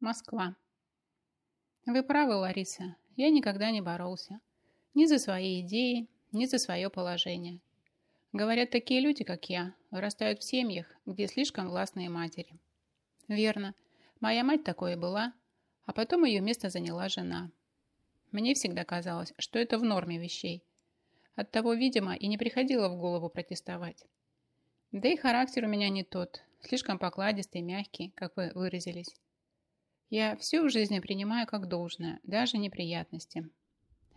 Москва. Вы правы, Лариса. Я никогда не боролся. Ни за свои идеи, ни за свое положение. Говорят, такие люди, как я, вырастают в семьях, где слишком властные матери. Верно. Моя мать такой и была, а потом ее место заняла жена. Мне всегда казалось, что это в норме вещей. Оттого, видимо, и не приходило в голову протестовать. Да и характер у меня не тот, слишком покладистый, мягкий, как вы выразились. Я все в жизни принимаю как должное, даже неприятности.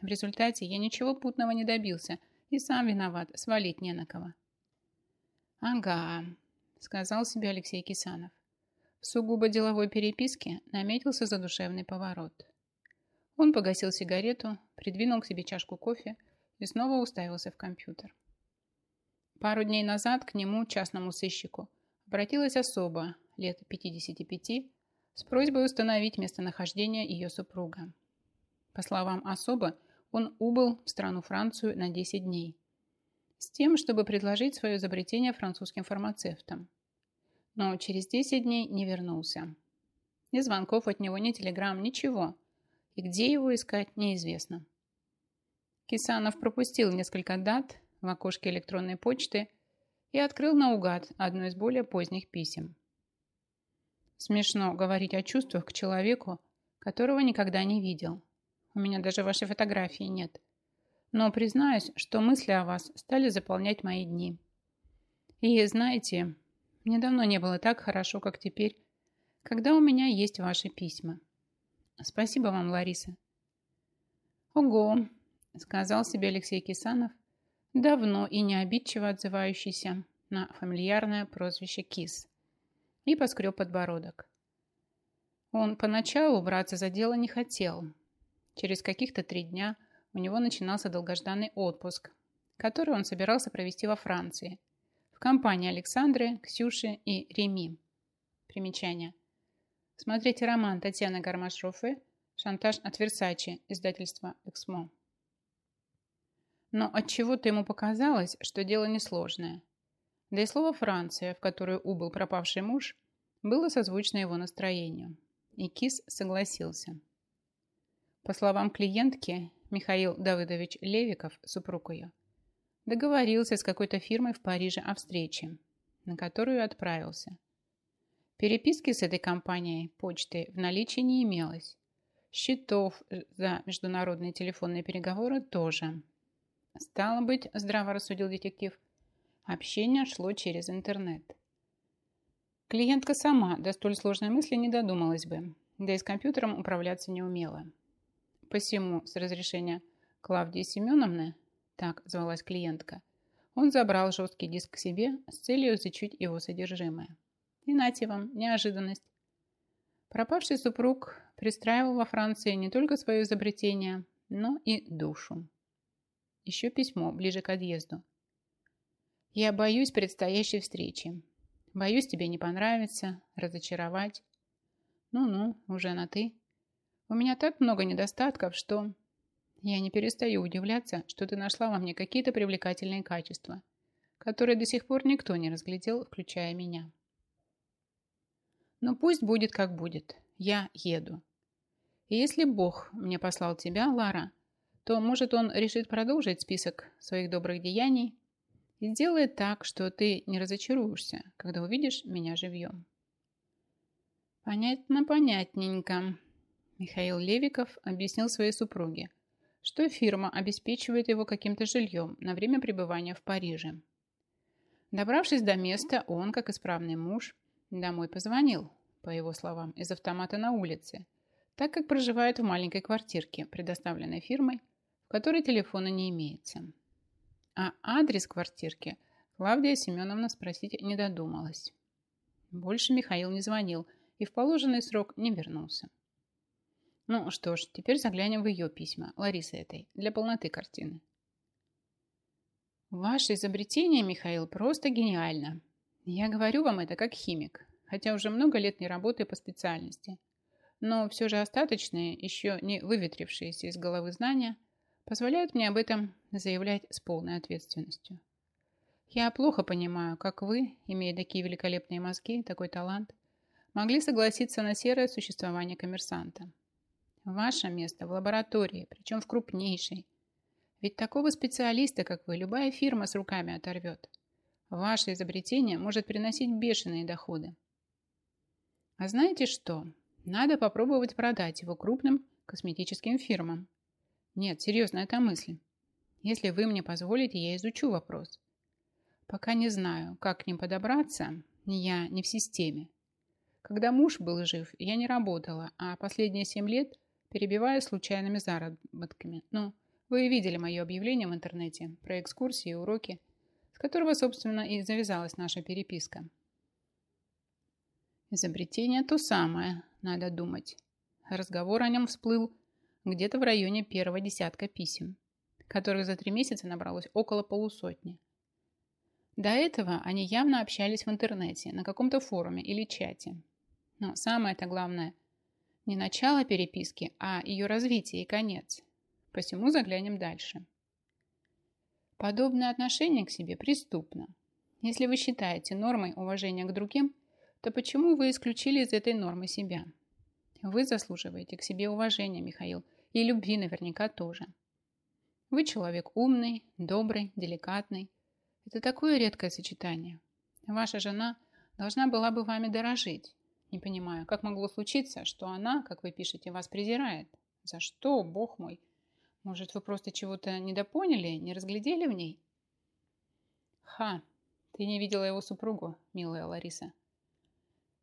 В результате я ничего путного не добился и сам виноват, свалить не на кого. «Ага», — сказал себе Алексей Кисанов. В сугубо деловой переписке наметился задушевный поворот. Он погасил сигарету, придвинул к себе чашку кофе и снова уставился в компьютер. Пару дней назад к нему, частному сыщику, обратилась особа лет 55 с просьбой установить местонахождение ее супруга. По словам особо, он убыл в страну Францию на 10 дней с тем, чтобы предложить свое изобретение французским фармацевтам. Но через 10 дней не вернулся. Ни звонков от него, ни телеграмм, ничего. И где его искать, неизвестно. Кисанов пропустил несколько дат в окошке электронной почты и открыл наугад одно из более поздних писем. Смешно говорить о чувствах к человеку, которого никогда не видел. У меня даже вашей фотографии нет. Но признаюсь, что мысли о вас стали заполнять мои дни. И знаете, мне давно не было так хорошо, как теперь, когда у меня есть ваши письма. Спасибо вам, Лариса. Ого, сказал себе Алексей Кисанов, давно и необидчиво отзывающийся на фамильярное прозвище Кис и поскреб подбородок. Он поначалу браться за дело не хотел. Через каких-то три дня у него начинался долгожданный отпуск, который он собирался провести во Франции, в компании Александры, Ксюши и Реми. Примечание. Смотрите роман Татьяны Гармаш-Руфе «Шантаж от Версачи» издательства «Эксмо». Но отчего-то ему показалось, что дело несложное – да и слово «Франция», в которую убыл пропавший муж, было созвучно его настроению. И Кис согласился. По словам клиентки, Михаил Давыдович Левиков, супруг ее, договорился с какой-то фирмой в Париже о встрече, на которую отправился. Переписки с этой компанией почты в наличии не имелось. Счетов за международные телефонные переговоры тоже. Стало быть, здраво рассудил детектив, Общение шло через интернет. Клиентка сама до столь сложной мысли не додумалась бы, да и с компьютером управляться не умела. Посему, с разрешения Клавдии Семеновны, так звалась клиентка, он забрал жесткий диск к себе с целью изучить его содержимое. И нате вам, неожиданность. Пропавший супруг пристраивал во Франции не только свое изобретение, но и душу. Еще письмо ближе к отъезду – я боюсь предстоящей встречи. Боюсь тебе не понравиться, разочаровать. Ну-ну, уже на «ты». У меня так много недостатков, что... Я не перестаю удивляться, что ты нашла во мне какие-то привлекательные качества, которые до сих пор никто не разглядел, включая меня. Но пусть будет, как будет. Я еду. И если Бог мне послал тебя, Лара, то, может, он решит продолжить список своих добрых деяний и сделай так, что ты не разочаруешься, когда увидишь меня живьем. Понятно, понятненько. Михаил Левиков объяснил своей супруге, что фирма обеспечивает его каким-то жильем на время пребывания в Париже. Добравшись до места, он, как исправный муж, домой позвонил, по его словам, из автомата на улице, так как проживает в маленькой квартирке, предоставленной фирмой, в которой телефона не имеется. А адрес квартирки Клавдия Семеновна спросить не додумалась. Больше Михаил не звонил и в положенный срок не вернулся. Ну что ж, теперь заглянем в ее письма, Ларисы этой, для полноты картины. Ваше изобретение, Михаил, просто гениально. Я говорю вам это как химик, хотя уже много лет не работаю по специальности. Но все же остаточные, еще не выветрившиеся из головы знания – позволяют мне об этом заявлять с полной ответственностью. Я плохо понимаю, как вы, имея такие великолепные мозги, такой талант, могли согласиться на серое существование коммерсанта. Ваше место в лаборатории, причем в крупнейшей. Ведь такого специалиста, как вы, любая фирма с руками оторвет. Ваше изобретение может приносить бешеные доходы. А знаете что? Надо попробовать продать его крупным косметическим фирмам. Нет, серьезно, это мысль. Если вы мне позволите, я изучу вопрос. Пока не знаю, как к ним подобраться, я не в системе. Когда муж был жив, я не работала, а последние семь лет перебиваю случайными заработками. Ну, вы видели мое объявление в интернете про экскурсии и уроки, с которого, собственно, и завязалась наша переписка. Изобретение то самое, надо думать. Разговор о нем всплыл где-то в районе первого десятка писем, которых за три месяца набралось около полусотни. До этого они явно общались в интернете, на каком-то форуме или чате. Но самое-то главное – не начало переписки, а ее развитие и конец. Посему заглянем дальше. Подобное отношение к себе преступно. Если вы считаете нормой уважения к другим, то почему вы исключили из этой нормы себя? Вы заслуживаете к себе уважения, Михаил, и любви наверняка тоже. Вы человек умный, добрый, деликатный. Это такое редкое сочетание. Ваша жена должна была бы вами дорожить. Не понимаю, как могло случиться, что она, как вы пишете, вас презирает? За что, бог мой? Может, вы просто чего-то недопоняли, не разглядели в ней? Ха, ты не видела его супругу, милая Лариса.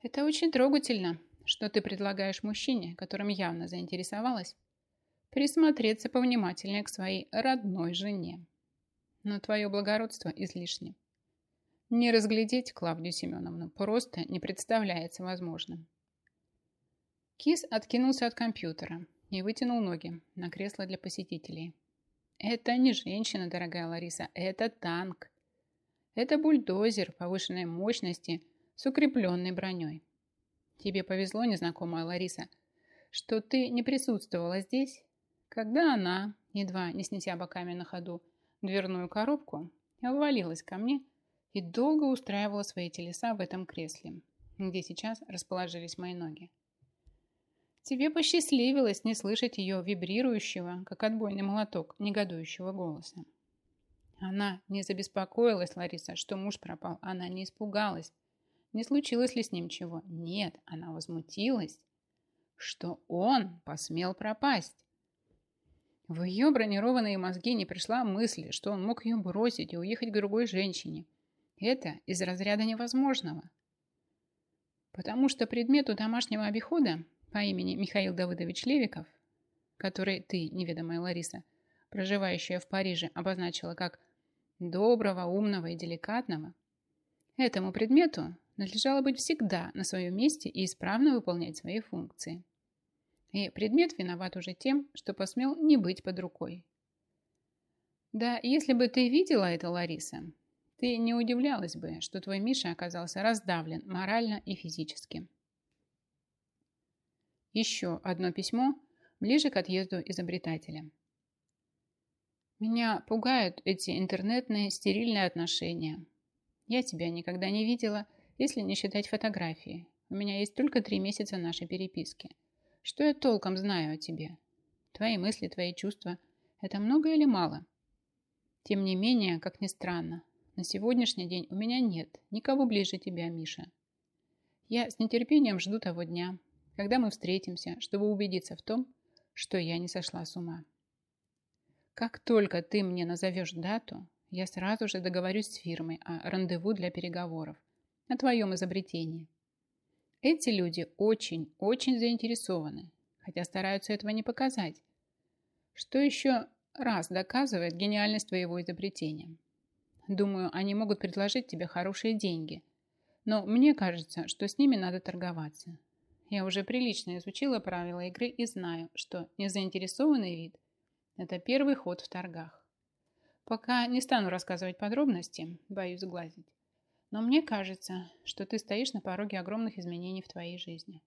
Это очень трогательно, что ты предлагаешь мужчине, которым явно заинтересовалась, присмотреться повнимательнее к своей родной жене. Но твое благородство излишне. Не разглядеть Клавдию Семеновну просто не представляется возможным. Кис откинулся от компьютера и вытянул ноги на кресло для посетителей. Это не женщина, дорогая Лариса, это танк. Это бульдозер повышенной мощности с укрепленной броней. Тебе повезло, незнакомая Лариса, что ты не присутствовала здесь когда она, едва не снеся боками на ходу дверную коробку, обвалилась ко мне и долго устраивала свои телеса в этом кресле, где сейчас расположились мои ноги. Тебе посчастливилось не слышать ее вибрирующего, как отбойный молоток, негодующего голоса. Она не забеспокоилась, Лариса, что муж пропал. Она не испугалась. Не случилось ли с ним чего? Нет, она возмутилась, что он посмел пропасть. В ее бронированные мозги не пришла мысль, что он мог ее бросить и уехать к другой женщине. Это из разряда невозможного. Потому что предмету домашнего обихода по имени Михаил Давыдович Левиков, который ты, неведомая Лариса, проживающая в Париже, обозначила как «доброго, умного и деликатного», этому предмету надлежало быть всегда на своем месте и исправно выполнять свои функции. И предмет виноват уже тем, что посмел не быть под рукой. Да, если бы ты видела это, Лариса, ты не удивлялась бы, что твой Миша оказался раздавлен морально и физически. Еще одно письмо ближе к отъезду изобретателя. Меня пугают эти интернетные стерильные отношения. Я тебя никогда не видела, если не считать фотографии. У меня есть только три месяца нашей переписки – что я толком знаю о тебе? Твои мысли, твои чувства – это много или мало? Тем не менее, как ни странно, на сегодняшний день у меня нет никого ближе тебя, Миша. Я с нетерпением жду того дня, когда мы встретимся, чтобы убедиться в том, что я не сошла с ума. Как только ты мне назовешь дату, я сразу же договорюсь с фирмой о рандеву для переговоров, о твоем изобретении. Эти люди очень-очень заинтересованы, хотя стараются этого не показать. Что еще раз доказывает гениальность твоего изобретения. Думаю, они могут предложить тебе хорошие деньги. Но мне кажется, что с ними надо торговаться. Я уже прилично изучила правила игры и знаю, что незаинтересованный вид – это первый ход в торгах. Пока не стану рассказывать подробности, боюсь глазить. Но мне кажется, что ты стоишь на пороге огромных изменений в твоей жизни.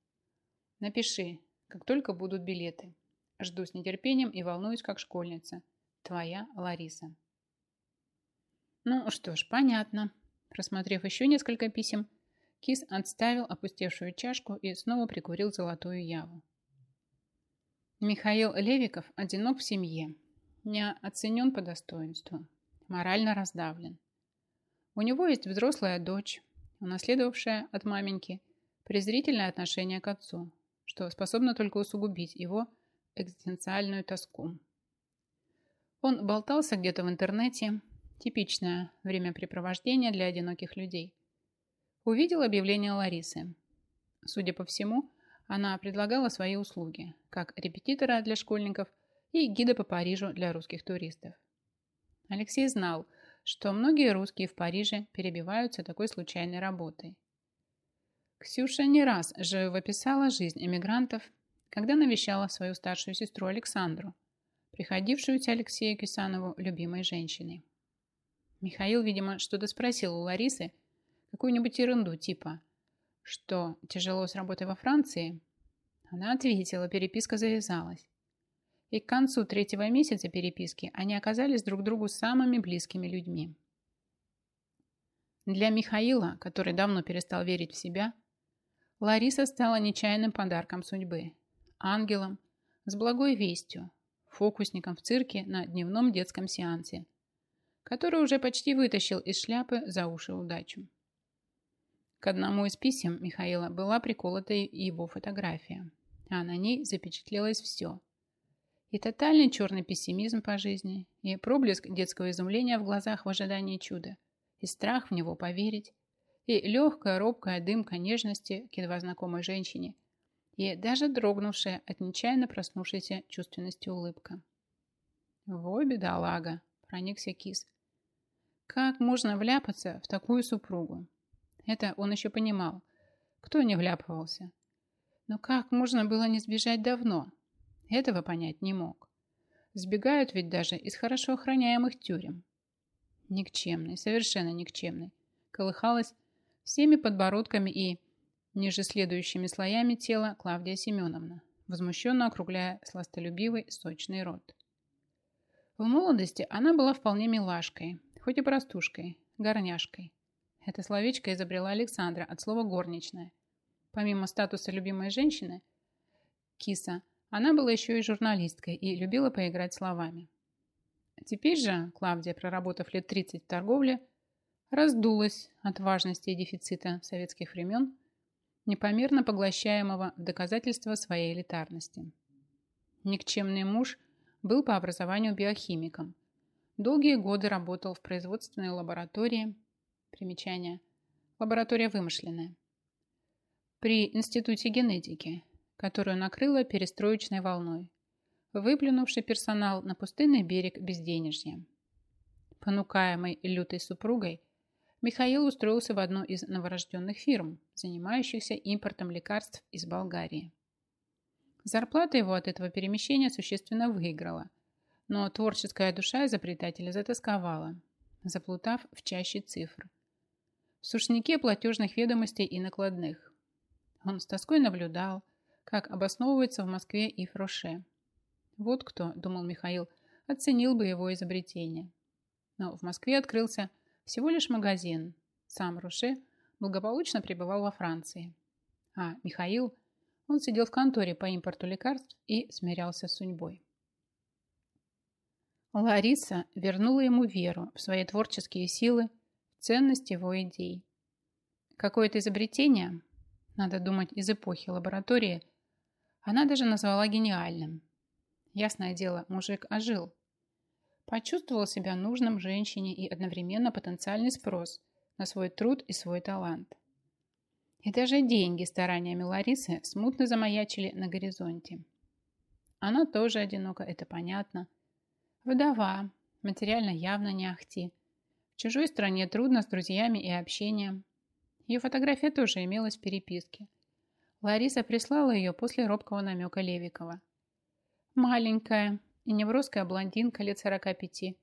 Напиши, как только будут билеты. Жду с нетерпением и волнуюсь, как школьница. Твоя Лариса. Ну что ж, понятно. Просмотрев еще несколько писем, Кис отставил опустевшую чашку и снова прикурил золотую яву. Михаил Левиков одинок в семье, не оценен по достоинству, морально раздавлен. У него есть взрослая дочь, унаследовавшая от маменьки презрительное отношение к отцу, что способно только усугубить его экзистенциальную тоску. Он болтался где-то в интернете, типичное времяпрепровождение для одиноких людей. Увидел объявление Ларисы. Судя по всему, она предлагала свои услуги, как репетитора для школьников и гида по Парижу для русских туристов. Алексей знал, что многие русские в Париже перебиваются такой случайной работой. Ксюша не раз живописала жизнь эмигрантов, когда навещала свою старшую сестру Александру, приходившуюся Алексею Кисанову любимой женщиной. Михаил, видимо, что-то спросил у Ларисы, какую-нибудь ерунду типа «Что, тяжело с работой во Франции?» Она ответила, переписка завязалась и к концу третьего месяца переписки они оказались друг другу самыми близкими людьми. Для Михаила, который давно перестал верить в себя, Лариса стала нечаянным подарком судьбы, ангелом с благой вестью, фокусником в цирке на дневном детском сеансе, который уже почти вытащил из шляпы за уши удачу. К одному из писем Михаила была приколота его фотография, а на ней запечатлелось все – и тотальный черный пессимизм по жизни, и проблеск детского изумления в глазах в ожидании чуда, и страх в него поверить, и легкая робкая дымка нежности к едва знакомой женщине, и даже дрогнувшая от нечаянно проснувшейся чувственности улыбка. «Во, бедолага!» – проникся кис. «Как можно вляпаться в такую супругу?» Это он еще понимал. Кто не вляпывался? Но как можно было не сбежать давно? Этого понять не мог. Сбегают ведь даже из хорошо охраняемых тюрем. Никчемный, совершенно никчемный. Колыхалась всеми подбородками и ниже следующими слоями тела Клавдия Семеновна, возмущенно округляя сластолюбивый сочный рот. В молодости она была вполне милашкой, хоть и простушкой, горняшкой. Это словечко изобрела Александра от слова «горничная». Помимо статуса любимой женщины, киса – она была еще и журналисткой и любила поиграть словами. Теперь же Клавдия, проработав лет 30 в торговле, раздулась от важности и дефицита советских времен, непомерно поглощаемого в доказательство своей элитарности. Никчемный муж был по образованию биохимиком. Долгие годы работал в производственной лаборатории. Примечание. Лаборатория вымышленная. При Институте генетики которую накрыло перестроечной волной, выплюнувший персонал на пустынный берег безденежья. Понукаемый лютой супругой, Михаил устроился в одну из новорожденных фирм, занимающихся импортом лекарств из Болгарии. Зарплата его от этого перемещения существенно выиграла, но творческая душа изобретателя затасковала, заплутав в чаще цифр. В сушнике платежных ведомостей и накладных. Он с тоской наблюдал, как обосновывается в Москве и Фроше. Вот кто, думал Михаил, оценил бы его изобретение. Но в Москве открылся всего лишь магазин. Сам Руше благополучно пребывал во Франции. А Михаил, он сидел в конторе по импорту лекарств и смирялся с судьбой. Лариса вернула ему веру в свои творческие силы, в ценность его идей. Какое-то изобретение, надо думать, из эпохи лаборатории – она даже назвала гениальным. Ясное дело, мужик ожил. Почувствовал себя нужным женщине и одновременно потенциальный спрос на свой труд и свой талант. И даже деньги стараниями Ларисы смутно замаячили на горизонте. Она тоже одинока, это понятно. Вдова, материально явно не ахти. В чужой стране трудно с друзьями и общением. Ее фотография тоже имелась в переписке – Лариса прислала ее после робкого намека Левикова. Маленькая, невросская блондинка лет 45,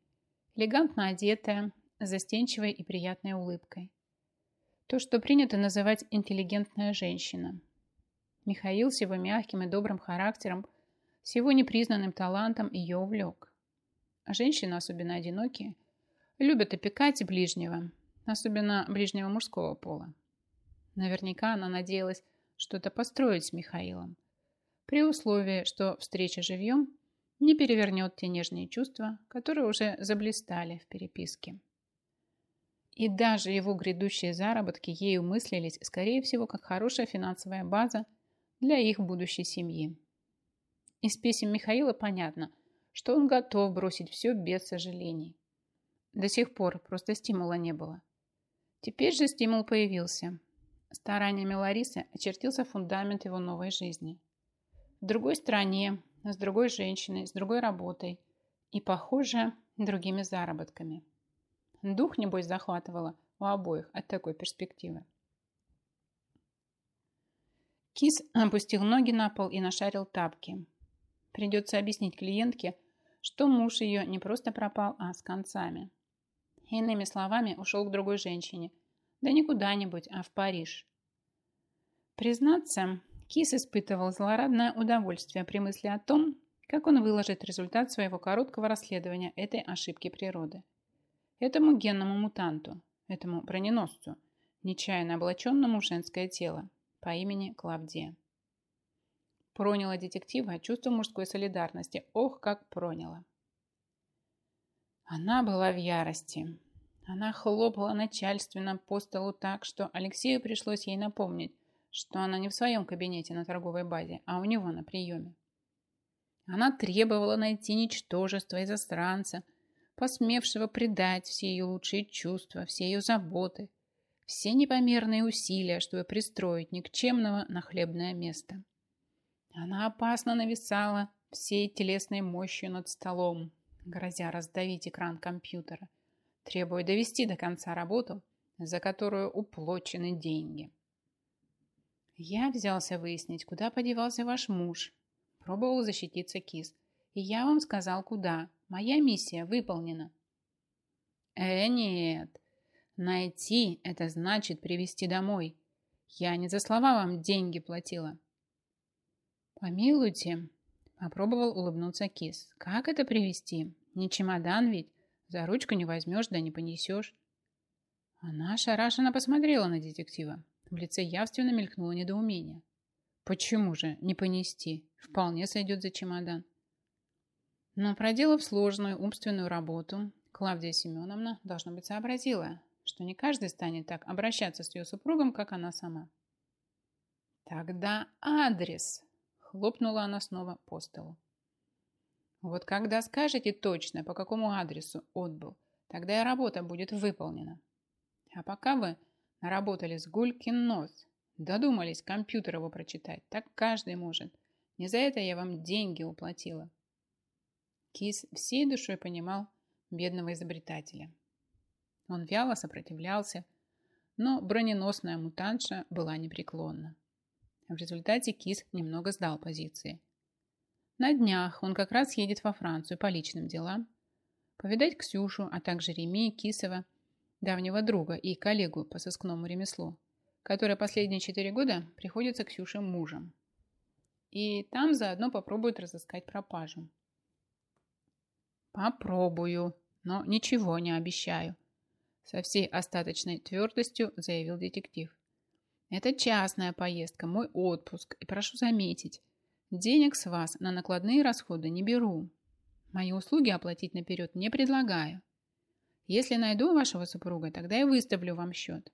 элегантно одетая, застенчивой и приятной улыбкой. То, что принято называть интеллигентная женщина. Михаил с его мягким и добрым характером, с его непризнанным талантом ее увлек. Женщины, особенно одинокие, любят опекать ближнего, особенно ближнего мужского пола. Наверняка она надеялась, что-то построить с Михаилом, при условии, что встреча живьем не перевернет те нежные чувства, которые уже заблистали в переписке. И даже его грядущие заработки ею мыслились, скорее всего, как хорошая финансовая база для их будущей семьи. Из писем Михаила понятно, что он готов бросить все без сожалений. До сих пор просто стимула не было. Теперь же стимул появился – Стараниями Ларисы очертился фундамент его новой жизни. В другой стране, с другой женщиной, с другой работой и, похоже, другими заработками. Дух, небось, захватывало у обоих от такой перспективы. Кис опустил ноги на пол и нашарил тапки. Придется объяснить клиентке, что муж ее не просто пропал, а с концами. Иными словами, ушел к другой женщине. Да не куда-нибудь, а в Париж. Признаться, Кис испытывал злорадное удовольствие при мысли о том, как он выложит результат своего короткого расследования этой ошибки природы. Этому генному мутанту, этому броненосцу, нечаянно облаченному в женское тело по имени Клавдия. Проняло детектива чувство мужской солидарности. Ох, как проняло. Она была в ярости. Она хлопала начальственно по столу так, что Алексею пришлось ей напомнить, что она не в своем кабинете на торговой базе, а у него на приеме. Она требовала найти ничтожество и застранца, посмевшего предать все ее лучшие чувства, все ее заботы, все непомерные усилия, чтобы пристроить никчемного на хлебное место. Она опасно нависала всей телесной мощью над столом, грозя раздавить экран компьютера, требуя довести до конца работу, за которую уплочены деньги. Я взялся выяснить, куда подевался ваш муж. Пробовал защититься Кис. И я вам сказал, куда. Моя миссия выполнена. Э, нет. Найти – это значит привести домой. Я не за слова вам деньги платила. Помилуйте. Попробовал улыбнуться Кис. Как это привести? Не чемодан ведь. За ручку не возьмешь, да не понесешь. Она шарашенно посмотрела на детектива. В лице явственно мелькнуло недоумение. Почему же не понести? Вполне сойдет за чемодан. Но проделав сложную умственную работу, Клавдия Семеновна, должно быть, сообразила, что не каждый станет так обращаться с ее супругом, как она сама. «Тогда адрес!» – хлопнула она снова по столу. «Вот когда скажете точно, по какому адресу отбыл, тогда и работа будет выполнена. А пока вы – Наработали с гулькин нос. Додумались компьютер его прочитать. Так каждый может. Не за это я вам деньги уплатила. Кис всей душой понимал бедного изобретателя. Он вяло сопротивлялся, но броненосная мутанша была непреклонна. В результате Кис немного сдал позиции. На днях он как раз едет во Францию по личным делам, повидать Ксюшу, а также Ремея Кисова – давнего друга и коллегу по сыскному ремеслу, который последние четыре года приходится Ксюше мужем. И там заодно попробуют разыскать пропажу. «Попробую, но ничего не обещаю», со всей остаточной твердостью заявил детектив. «Это частная поездка, мой отпуск, и прошу заметить, денег с вас на накладные расходы не беру. Мои услуги оплатить наперед не предлагаю. Если найду вашего супруга, тогда и выставлю вам счет.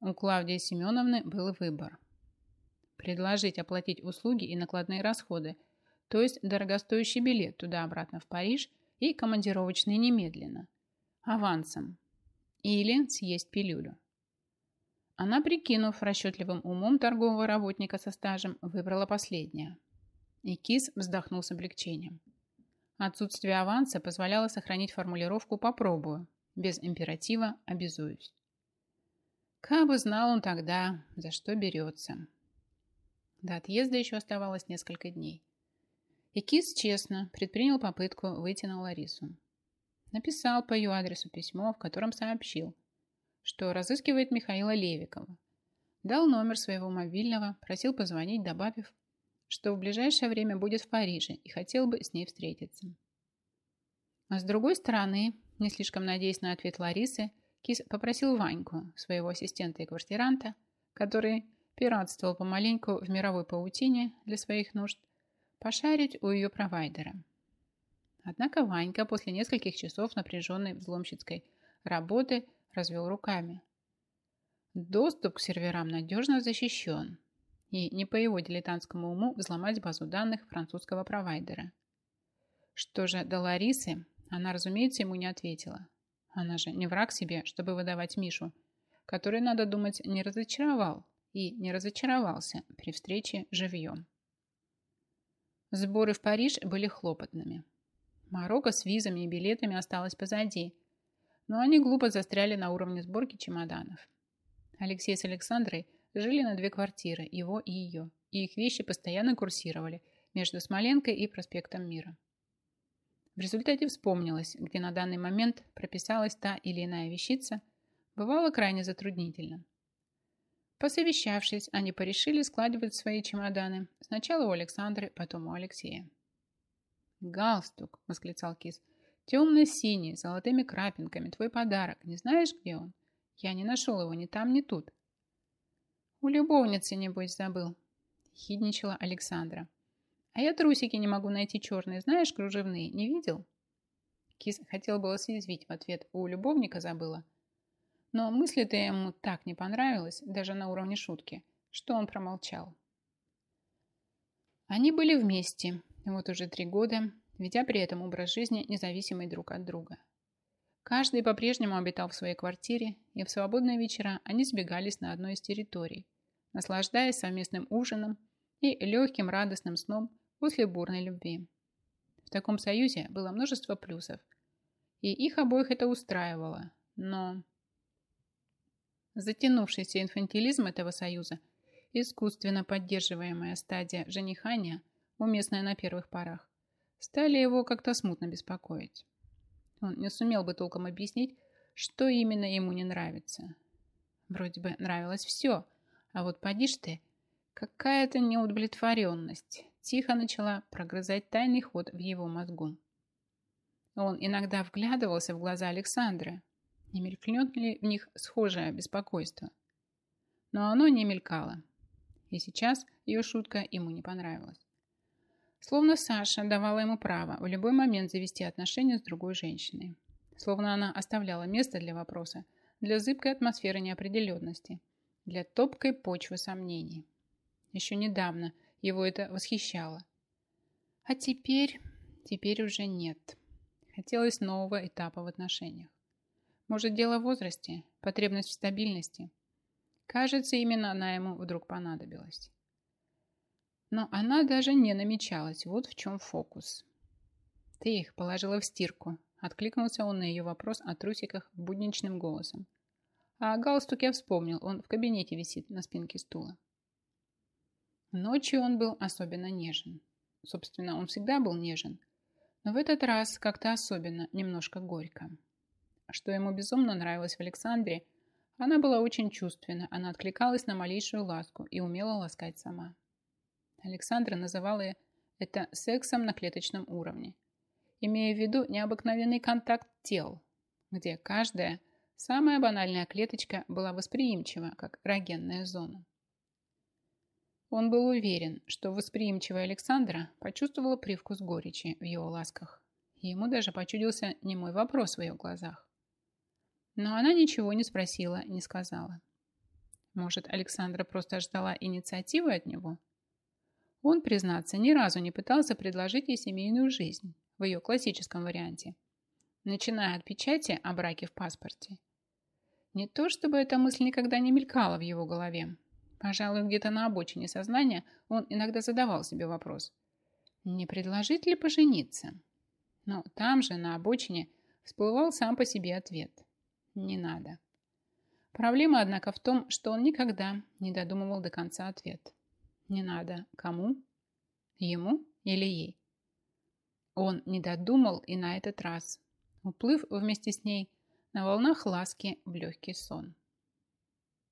У Клавдии Семеновны был выбор. Предложить оплатить услуги и накладные расходы, то есть дорогостоящий билет туда-обратно в Париж и командировочный немедленно, авансом, или съесть пилюлю. Она, прикинув расчетливым умом торгового работника со стажем, выбрала последнее. И Кис вздохнул с облегчением. Отсутствие аванса позволяло сохранить формулировку «попробую», без императива «обязуюсь». Кабы знал он тогда, за что берется. До отъезда еще оставалось несколько дней. И Кис честно предпринял попытку выйти на Ларису. Написал по ее адресу письмо, в котором сообщил, что разыскивает Михаила Левикова. Дал номер своего мобильного, просил позвонить, добавив что в ближайшее время будет в Париже и хотел бы с ней встретиться. А с другой стороны, не слишком надеясь на ответ Ларисы, Кис попросил Ваньку, своего ассистента и квартиранта, который пиратствовал помаленьку в мировой паутине для своих нужд, пошарить у ее провайдера. Однако Ванька после нескольких часов напряженной взломщицкой работы развел руками. Доступ к серверам надежно защищен, и не по его дилетантскому уму взломать базу данных французского провайдера. Что же до Ларисы, она, разумеется, ему не ответила. Она же не враг себе, чтобы выдавать Мишу, который, надо думать, не разочаровал и не разочаровался при встрече живьем. Сборы в Париж были хлопотными. Марокко с визами и билетами осталось позади, но они глупо застряли на уровне сборки чемоданов. Алексей с Александрой – жили на две квартиры, его и ее, и их вещи постоянно курсировали между Смоленкой и проспектом Мира. В результате вспомнилось, где на данный момент прописалась та или иная вещица, бывало крайне затруднительно. Посовещавшись, они порешили складывать свои чемоданы сначала у Александры, потом у Алексея. «Галстук!» – восклицал Кис. «Темно-синий, с золотыми крапинками, твой подарок. Не знаешь, где он? Я не нашел его ни там, ни тут. У любовницы, небось, забыл. Хидничала Александра. А я трусики не могу найти черные, знаешь, кружевные, не видел? Кис хотел было съязвить в ответ, у любовника забыла. Но мысли-то ему так не понравилось, даже на уровне шутки, что он промолчал. Они были вместе, вот уже три года, ведя при этом образ жизни независимый друг от друга – Каждый по-прежнему обитал в своей квартире, и в свободные вечера они сбегались на одной из территорий, наслаждаясь совместным ужином и легким радостным сном после бурной любви. В таком союзе было множество плюсов, и их обоих это устраивало, но... Затянувшийся инфантилизм этого союза, искусственно поддерживаемая стадия женихания, уместная на первых порах, стали его как-то смутно беспокоить. Он не сумел бы толком объяснить, что именно ему не нравится. Вроде бы нравилось все, а вот поди ж ты, какая-то неудовлетворенность тихо начала прогрызать тайный ход в его мозгу. Он иногда вглядывался в глаза Александры, не мелькнет ли в них схожее беспокойство. Но оно не мелькало, и сейчас ее шутка ему не понравилась. Словно Саша давала ему право в любой момент завести отношения с другой женщиной. Словно она оставляла место для вопроса, для зыбкой атмосферы неопределенности, для топкой почвы сомнений. Еще недавно его это восхищало. А теперь... теперь уже нет. Хотелось нового этапа в отношениях. Может, дело в возрасте, потребность в стабильности. Кажется, именно она ему вдруг понадобилась. Но она даже не намечалась, вот в чем фокус. «Ты их положила в стирку», — откликнулся он на ее вопрос о трусиках будничным голосом. А галстук я вспомнил, он в кабинете висит на спинке стула. Ночью он был особенно нежен. Собственно, он всегда был нежен. Но в этот раз как-то особенно, немножко горько. Что ему безумно нравилось в Александре, она была очень чувственна, она откликалась на малейшую ласку и умела ласкать сама. Александра называла это сексом на клеточном уровне, имея в виду необыкновенный контакт тел, где каждая самая банальная клеточка была восприимчива, как рогенная зона. Он был уверен, что восприимчивая Александра почувствовала привкус горечи в его ласках. Ему даже почудился немой вопрос в ее глазах. Но она ничего не спросила, не сказала. Может, Александра просто ждала инициативы от него – он, признаться, ни разу не пытался предложить ей семейную жизнь в ее классическом варианте, начиная от печати о браке в паспорте. Не то чтобы эта мысль никогда не мелькала в его голове. Пожалуй, где-то на обочине сознания он иногда задавал себе вопрос. Не предложить ли пожениться? Но там же, на обочине, всплывал сам по себе ответ. Не надо. Проблема, однако, в том, что он никогда не додумывал до конца ответ. Не надо. Кому? Ему или ей? Он не додумал и на этот раз, уплыв вместе с ней на волнах ласки в легкий сон.